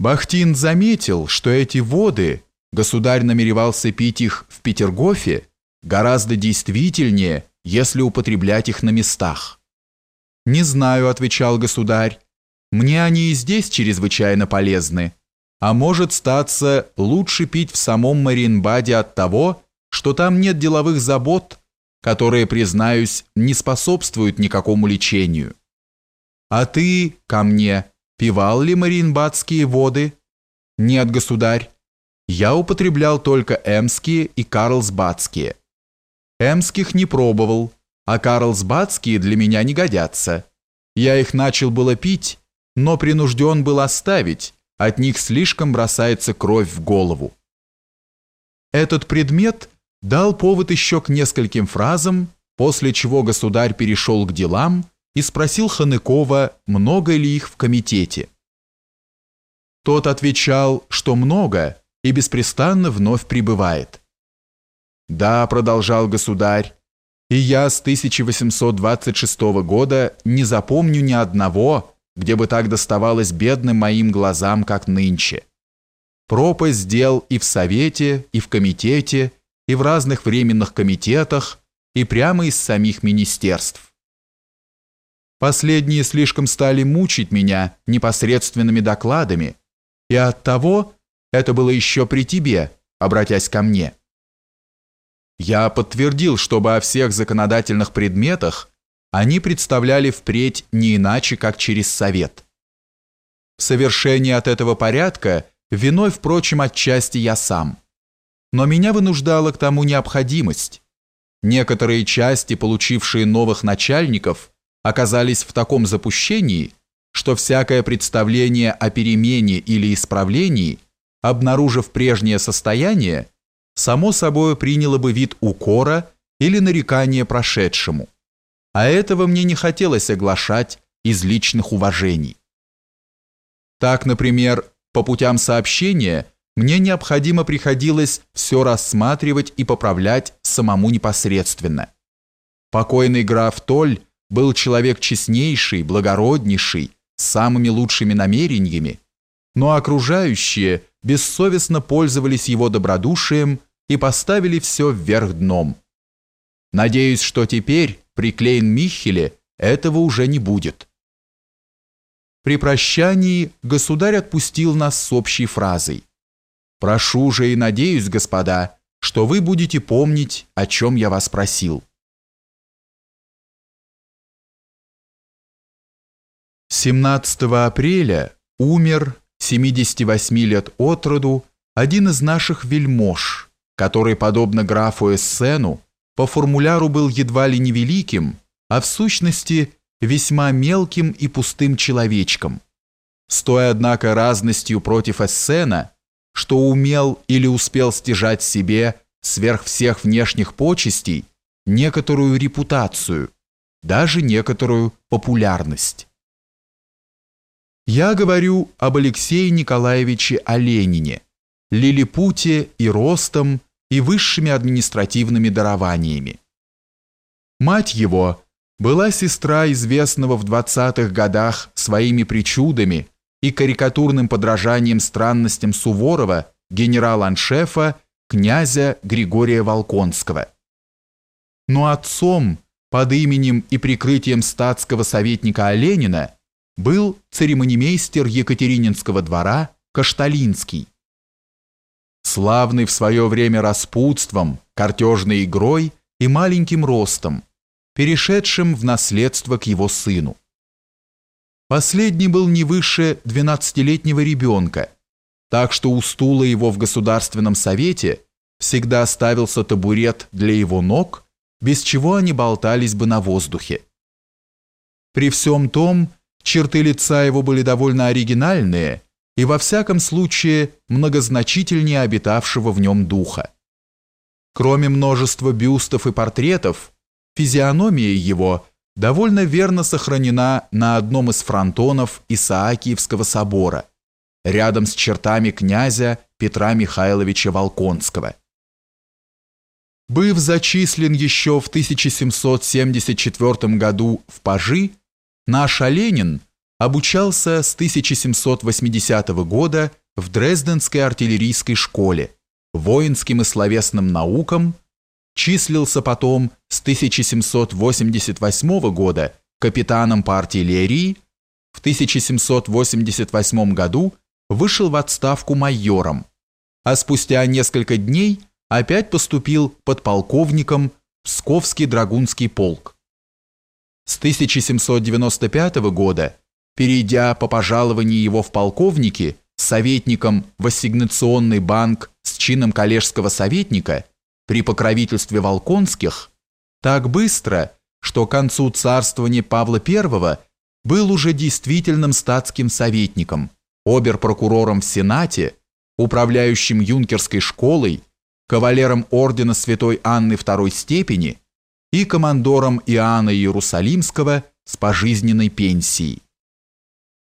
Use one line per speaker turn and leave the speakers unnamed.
Бахтин заметил, что эти воды, государь намеревался пить их в Петергофе, гораздо действительнее, если употреблять их на местах. «Не знаю», — отвечал государь, — «мне они и здесь чрезвычайно полезны, а может статься лучше пить в самом Маринбаде от того, что там нет деловых забот, которые, признаюсь, не способствуют никакому лечению. А ты ко мне пивал ли Маринбадские воды? Нет, государь. Я употреблял только эмские и карлсбадские. Эмских не пробовал, а карлсбадские для меня не годятся. Я их начал было пить, но принужден был оставить, от них слишком бросается кровь в голову. Этот предмет дал повод еще к нескольким фразам, после чего государь перешел к делам и спросил Ханыкова, много ли их в комитете. Тот отвечал, что много и беспрестанно вновь прибывает. «Да», — продолжал государь, «и я с 1826 года не запомню ни одного, где бы так доставалось бедным моим глазам, как нынче. Пропасть дел и в Совете, и в Комитете, и в разных временных комитетах, и прямо из самих министерств. Последние слишком стали мучить меня непосредственными докладами, и оттого это было еще при тебе, обратясь ко мне. Я подтвердил, чтобы о всех законодательных предметах они представляли впредь не иначе, как через совет. В совершении от этого порядка виной, впрочем, отчасти я сам. Но меня вынуждала к тому необходимость. Некоторые части, получившие новых начальников, оказались в таком запущении, что всякое представление о перемене или исправлении, обнаружив прежнее состояние, само собой приняло бы вид укора или нарекания прошедшему. А этого мне не хотелось оглашать из личных уважений. Так, например, по путям сообщения мне необходимо приходилось все рассматривать и поправлять самому непосредственно. Покойный граф Толь был человек честнейший, благороднейший, с самыми лучшими намерениями, но окружающие бессовестно пользовались его добродушием и поставили все вверх дном. Надеюсь, что теперь, при Клейн-Михеле, этого уже не будет. При прощании государь отпустил нас с общей фразой «Прошу же и надеюсь, господа, что вы будете помнить, о чем я вас просил». 17 апреля умер 78 лет от роду один из наших вельмож, который, подобно графу Эссену, по формуляру был едва ли не великим, а в сущности весьма мелким и пустым человечком, с однако, разностью против Эссена, что умел или успел стяжать себе сверх всех внешних почестей некоторую репутацию, даже некоторую популярность. Я говорю об Алексее Николаевиче Оленине, лилипуте и ростом, и высшими административными дарованиями. Мать его была сестра известного в 20-х годах своими причудами и карикатурным подражанием странностям Суворова генерал-аншефа князя Григория Волконского. Но отцом под именем и прикрытием статского советника Оленина был церемонимейстер Екатерининского двора Кашталинский. Славный в свое время распутством, картежной игрой и маленьким ростом, перешедшим в наследство к его сыну. Последний был не выше 12-летнего ребенка, так что у стула его в Государственном Совете всегда ставился табурет для его ног, без чего они болтались бы на воздухе. При всем том, Черты лица его были довольно оригинальные и во всяком случае многозначительнее обитавшего в нем духа. Кроме множества бюстов и портретов, физиономия его довольно верно сохранена на одном из фронтонов Исаакиевского собора, рядом с чертами князя Петра Михайловича Волконского. Быв зачислен еще в 1774 году в пажи, Наш Оленин обучался с 1780 года в Дрезденской артиллерийской школе, воинским и словесным наукам, числился потом с 1788 года капитаном по артиллерии, в 1788 году вышел в отставку майором, а спустя несколько дней опять поступил подполковником в Псковский драгунский полк. С 1795 года, перейдя по пожалованию его в полковники, советником в ассигнационный банк с чином коллежского советника при покровительстве Волконских, так быстро, что к концу царствования Павла I был уже действительным статским советником, обер-прокурором в Сенате, управляющим юнкерской школой, кавалером ордена Святой Анны второй степени и командором Иоанна Иерусалимского с пожизненной пенсией.